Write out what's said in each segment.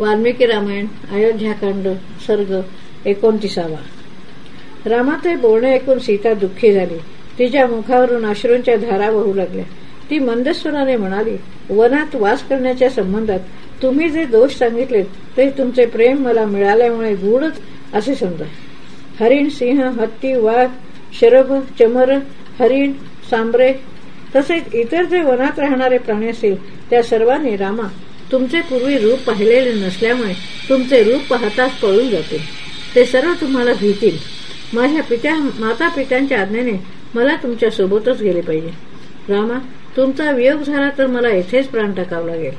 वाल्मिकी रामायण अयोध्याकांड सर्ग एकोणतीसावा. रामाचे बोलणे ऐकून सीता दुःखी झाली. तिच्या मुखावरून अश्रूंच्या धारा वाहू लागल्या. ती मंदस्वराने म्हणाली वनात वास करण्याच्या संबंधात तुम्ही जे दोष सांगितलेत ते तुमचे प्रेम मला मिळाल्यामुळे गूढच असे समजा. हरिण सिंह हत्ती वाघ शरभ चमर हरिण सांबरे तसेच इतर जे वनात राहणारे प्राणी असतील त्या सर्वांनी रामा तुमचे पूर्वी रूप पाहिलेले नसल्यामुळे तुमचे रूप पाहताच पळून जाते. ते सर्व तुम्हाला भीतील. माझ्या पित्या माता पित्यांच्या आज्ञेने मला तुमच्या सोबतच गेले पाहिजे. रामा तुमचा वियोग झाला तर मला येथेच प्राण टाकावा लागेल.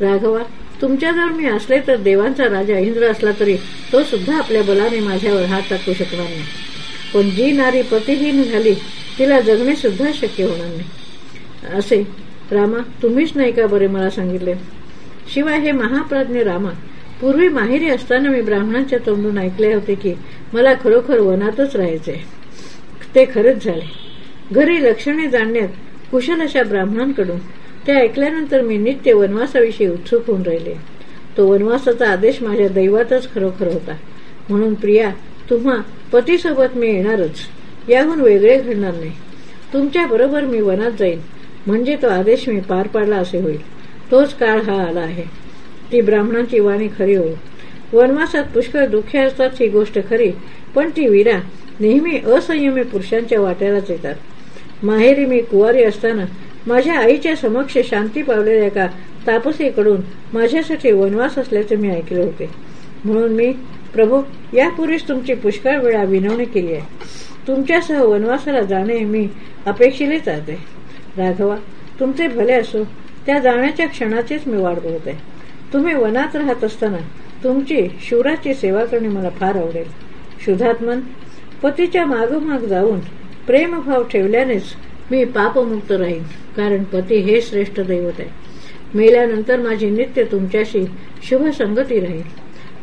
राघवा तुमच्याजवळ मी असले तर देवांचा राजा इंद्र असला तरी तो सुद्धा आपल्या बलाने माझ्यावर हात टाकू शकणार नाही. पण जी नारी पतिहीन झाली तिला जगणे सुद्धा शक्य होणार नाही. असे रामा तुम्हीच नाही का बरे मला सांगितले? शिवाय हे महाप्राज्ञ रामा पूर्वी माहेरी असताना मी ब्राह्मणांच्या तोंडून ऐकले होते की मला खरोखर वनातच राहायचे ते खरंच झाले. घरी लक्षणे जाणण्यात कुशल अशा ब्राह्मणांकडून ते ऐकल्यानंतर मी नित्य वनवासाविषयी उत्सुक होऊन राहिले. तो वनवासाचा आदेश माझ्या दैवातच खरोखर होता. म्हणून प्रिया तुम्हा पतीसोबत मी येणारच. याहून वेगळे घडणार नाही. तुमच्या बरोबर मी वनात जाईन. म्हणजे तो आदेश मी पार पाडला असे होईल. तोच काळ हा आला आहे. ती ब्राह्मणांची वाणी खरी होईल वनवासात पुष्कळ दुःखे असतात ही गोष्ट खरी पण ती वीरा नेहमी असंयमी पुरुषांच्या वाट्यालाच येतात. माहेरी मी कुवारी असताना माझ्या आईच्या समक्ष शांती पावलेल्या एका तापसीकडून माझ्यासाठी वनवास असल्याचे मी ऐकले होते. म्हणून मी प्रभू यापूर्वीच तुमची पुष्कळ वेळा विनवणी केली आहे. तुमच्यासह वनवासाला जाणे मी अपेक्षिलेच आहे राघवा तुमचे भले असो त्या जाण्याच्या क्षणाचीच मी वाट बघत. आहे तुम्ही वनात राहत असताना तुमची शिवराची सेवा करणे मला फार आवडेल. शुधात्मन पतीच्या मागोमाग जाऊन प्रेमभाव ठेवल्यानेच मी पापमुक्त राहीन कारण पती हे श्रेष्ठ दैवत आहे. मेल्यानंतर माझी नित्य तुमच्याशी शुभ संगती राहील.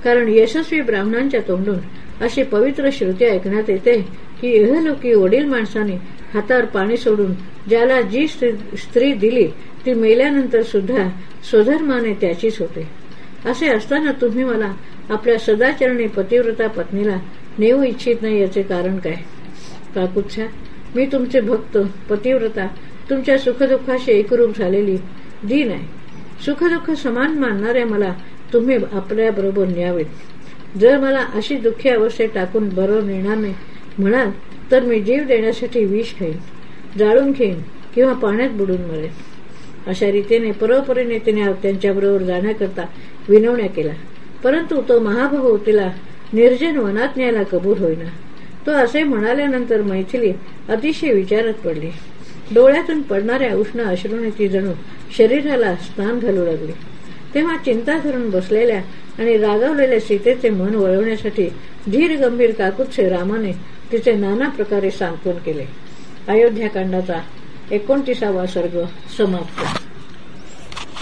कारण यशस्वी ब्राह्मणांच्या तोंडून अशी पवित्र श्रुती ऐकण्यात येते की इहलोकी वडील माणसाने हातावर पाणी सोडून ज्याला जी स्त्री दिली ती मेल्यानंतर सुद्धा स्वधर्माने त्याचीच होते असे असताना तुम्ही मला आपल्या सदाचरणी पतिव्रता पत्नीला नेऊ इच्छित नाही याचे कारण काय? काकुच्छा मी तुमचे भक्त पतिव्रता तुमच्या सुखदुःखाशी एकरूप झालेली दीन आहे. सुखदुःख समान मानणाऱ्या मला तुम्ही आपल्याबरोबर न्यावेत. जर मला अशी दुःखी अवस्थेत टाकून बरोबर नेणार नाही म्हणाल तर मी जीव देण्यासाठी विष खाईन जाळून घेईन किंवा पाण्यात बुडून मरेन. अशा रीतीने परोपरीने तिने त्यांच्याबरोबर जाण्याकरता विनवण्या केला परंतु तो महाभाऊ तिला निर्जन वनात न्यायला कबूल होईना. तो असे म्हणाल्यानंतर मैथिली अतिशय विचारात पडली. डोळ्यातून पडणाऱ्या उष्ण अश्रूने ती जणू शरीराला स्नान घालू लागली. तेव्हा चिंता धरून बसलेल्या आणि रागावलेल्या सीतेचे मन वळवण्यासाठी धीर गंभीर काकुत्से रामाने तिचे नाना प्रकारे सांत्वन केले. अयोध्याकांडाचा एकोणतीसावा सर्ग समाप्त.